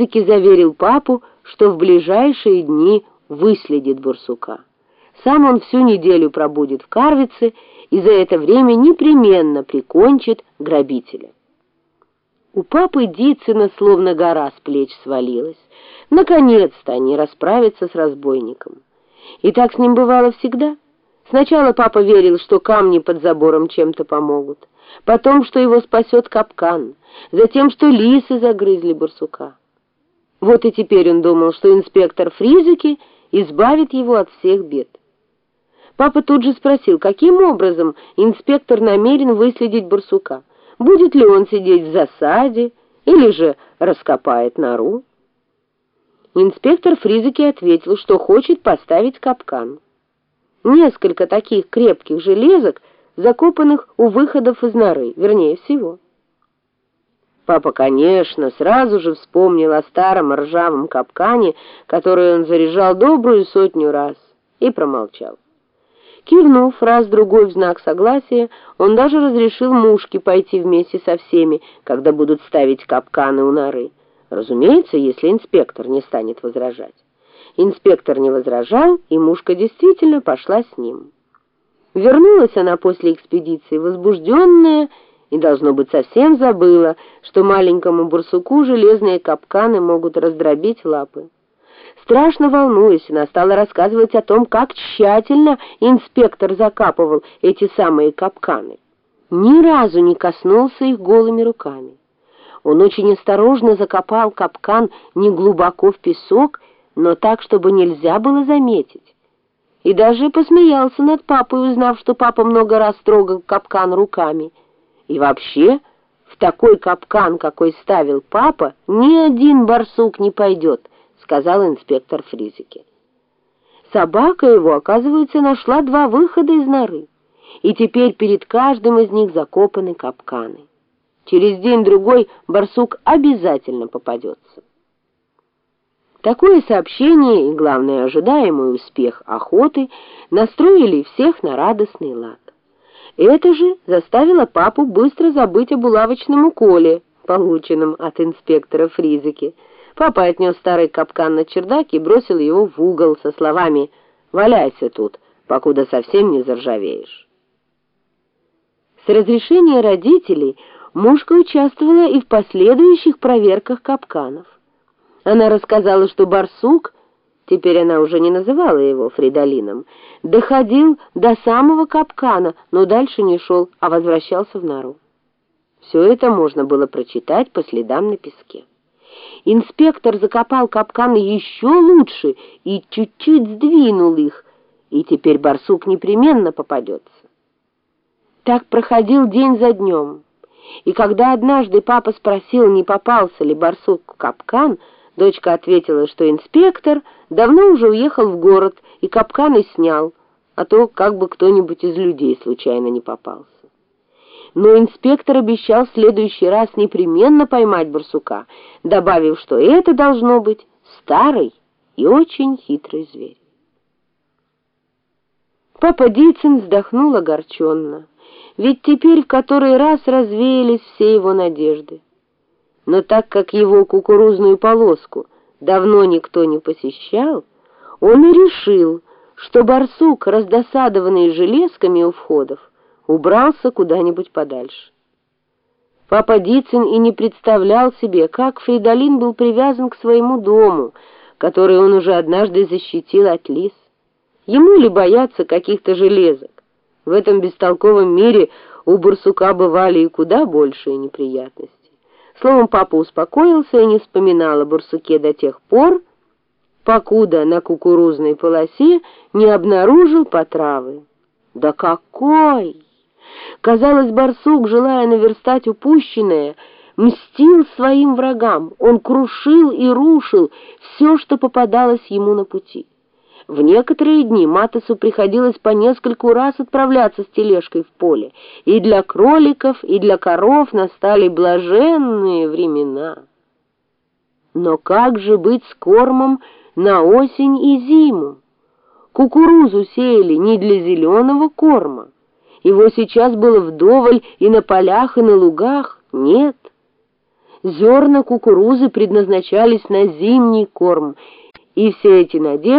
Фризики заверил папу, что в ближайшие дни выследит бурсука. Сам он всю неделю пробудет в Карвице и за это время непременно прикончит грабителя. У папы Дицына словно гора с плеч свалилась. Наконец-то они расправятся с разбойником. И так с ним бывало всегда. Сначала папа верил, что камни под забором чем-то помогут, потом, что его спасет капкан, затем, что лисы загрызли барсука. Вот и теперь он думал, что инспектор Фризики избавит его от всех бед. Папа тут же спросил, каким образом инспектор намерен выследить барсука. Будет ли он сидеть в засаде или же раскопает нору? Инспектор Фризики ответил, что хочет поставить капкан. Несколько таких крепких железок, закопанных у выходов из норы, вернее всего. Папа, конечно, сразу же вспомнил о старом ржавом капкане, который он заряжал добрую сотню раз, и промолчал. Кивнув раз-другой в знак согласия, он даже разрешил мушке пойти вместе со всеми, когда будут ставить капканы у норы. Разумеется, если инспектор не станет возражать. Инспектор не возражал, и мушка действительно пошла с ним. Вернулась она после экспедиции возбужденная и, должно быть, совсем забыла, что маленькому барсуку железные капканы могут раздробить лапы. Страшно волнуясь, она стала рассказывать о том, как тщательно инспектор закапывал эти самые капканы. Ни разу не коснулся их голыми руками. Он очень осторожно закопал капкан не глубоко в песок, но так, чтобы нельзя было заметить. И даже посмеялся над папой, узнав, что папа много раз трогал капкан руками. И вообще, в такой капкан, какой ставил папа, ни один барсук не пойдет, сказал инспектор Фризики. Собака его, оказывается, нашла два выхода из норы, и теперь перед каждым из них закопаны капканы. Через день-другой барсук обязательно попадется. Такое сообщение и, главное, ожидаемый успех охоты настроили всех на радостный лад. Это же заставило папу быстро забыть об улавочном уколе, полученном от инспектора Фризики. Папа отнес старый капкан на чердак и бросил его в угол со словами «Валяйся тут, покуда совсем не заржавеешь». С разрешения родителей Мушка участвовала и в последующих проверках капканов. Она рассказала, что барсук, теперь она уже не называла его Фридолином, доходил до самого капкана, но дальше не шел, а возвращался в нору. Все это можно было прочитать по следам на песке. Инспектор закопал капканы еще лучше и чуть-чуть сдвинул их, и теперь барсук непременно попадется. Так проходил день за днем. И когда однажды папа спросил, не попался ли барсук в капкан, дочка ответила, что инспектор давно уже уехал в город и капканы снял, а то как бы кто-нибудь из людей случайно не попался. Но инспектор обещал в следующий раз непременно поймать барсука, добавив, что это должно быть старый и очень хитрый зверь. Папа Дицин вздохнул огорченно ведь теперь в который раз развеялись все его надежды. Но так как его кукурузную полоску давно никто не посещал, он и решил, что барсук, раздосадованный железками у входов, убрался куда-нибудь подальше. Папа Дицин и не представлял себе, как Фридолин был привязан к своему дому, который он уже однажды защитил от лис. Ему ли бояться каких-то железок? В этом бестолковом мире у барсука бывали и куда большие неприятности. Словом, папа успокоился и не вспоминал о барсуке до тех пор, покуда на кукурузной полосе не обнаружил потравы. Да какой! Казалось, барсук, желая наверстать упущенное, мстил своим врагам. Он крушил и рушил все, что попадалось ему на пути. В некоторые дни Матесу приходилось по нескольку раз отправляться с тележкой в поле, и для кроликов, и для коров настали блаженные времена. Но как же быть с кормом на осень и зиму? Кукурузу сеяли не для зеленого корма. Его сейчас было вдоволь и на полях, и на лугах. Нет. зерна кукурузы предназначались на зимний корм, и все эти надежды